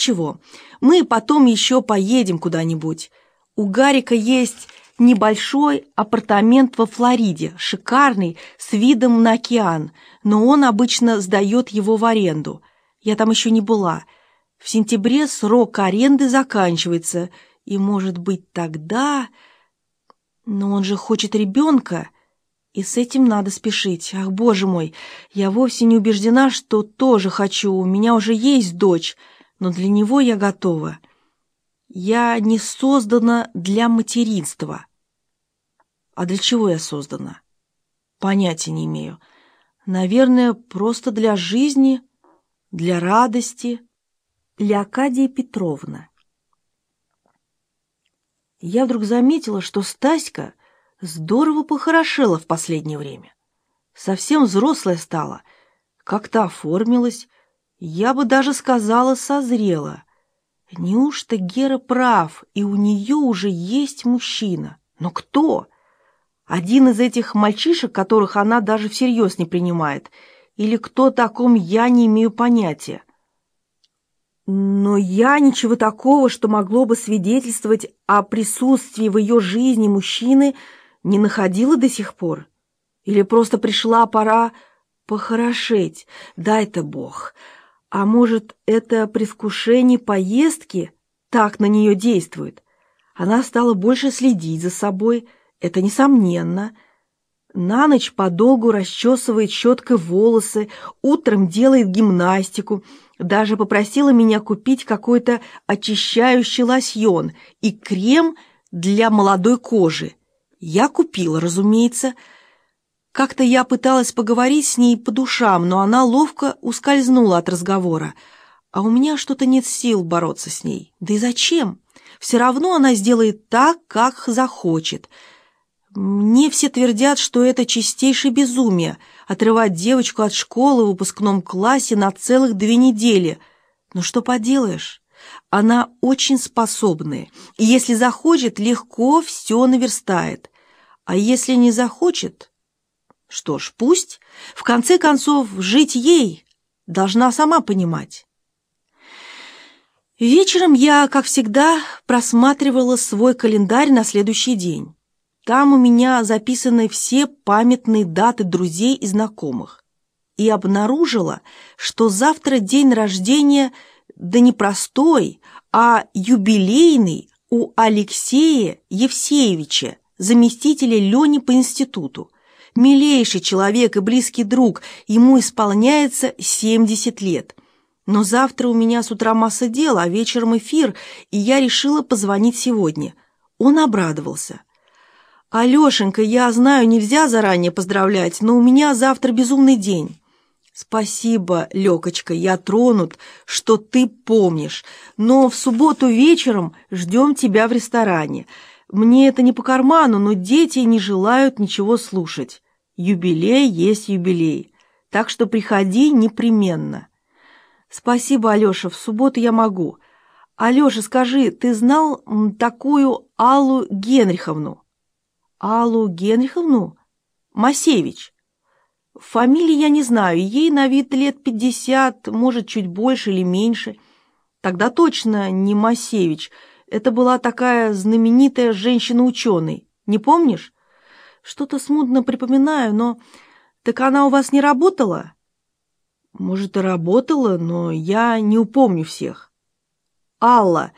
ничего, мы потом еще поедем куда-нибудь. У Гарика есть небольшой апартамент во Флориде, шикарный, с видом на океан, но он обычно сдает его в аренду. Я там еще не была. В сентябре срок аренды заканчивается, и, может быть, тогда... Но он же хочет ребенка, и с этим надо спешить. Ах, боже мой, я вовсе не убеждена, что тоже хочу, у меня уже есть дочь, но для него я готова. Я не создана для материнства. А для чего я создана? Понятия не имею. Наверное, просто для жизни, для радости. Леокадия Петровна. Я вдруг заметила, что Стаська здорово похорошела в последнее время. Совсем взрослая стала, как-то оформилась, я бы даже сказала, созрела. Неужто Гера прав, и у нее уже есть мужчина? Но кто? Один из этих мальчишек, которых она даже всерьез не принимает, или кто таком я не имею понятия. Но я ничего такого, что могло бы свидетельствовать о присутствии в ее жизни мужчины, не находила до сих пор. Или просто пришла пора похорошеть, дай-то Бог. А может, это предвкушение поездки так на нее действует? Она стала больше следить за собой, это несомненно. На ночь подолгу расчесывает щеткой волосы, утром делает гимнастику, даже попросила меня купить какой-то очищающий лосьон и крем для молодой кожи. Я купила, разумеется. Как-то я пыталась поговорить с ней по душам, но она ловко ускользнула от разговора. А у меня что-то нет сил бороться с ней. Да и зачем? Все равно она сделает так, как захочет — мне все твердят, что это чистейшее безумие — отрывать девочку от школы в выпускном классе на целых две недели. Но что поделаешь? Она очень способная, и если захочет, легко все наверстает. А если не захочет, что ж, пусть. В конце концов, жить ей должна сама понимать. Вечером я, как всегда, просматривала свой календарь на следующий день. Там у меня записаны все памятные даты друзей и знакомых. И обнаружила, что завтра день рождения, да не простой, а юбилейный у Алексея Евсеевича, заместителя Лени по институту. Милейший человек и близкий друг, ему исполняется 70 лет. Но завтра у меня с утра масса дел, а вечером эфир, и я решила позвонить сегодня. Он обрадовался. «Алешенька, я знаю, нельзя заранее поздравлять, но у меня завтра безумный день». «Спасибо, Лёкочка, я тронут, что ты помнишь, но в субботу вечером ждем тебя в ресторане. Мне это не по карману, но дети не желают ничего слушать. Юбилей есть юбилей, так что приходи непременно». «Спасибо, Алёша, в субботу я могу. Алёша, скажи, ты знал такую Аллу Генриховну?» Аллу Генриховну? Масевич. Фамилии я не знаю, ей на вид лет пятьдесят, может, чуть больше или меньше. Тогда точно не Масевич. Это была такая знаменитая женщина-ученый. Не помнишь? Что-то смутно припоминаю, но... Так она у вас не работала? Может, и работала, но я не упомню всех. Алла...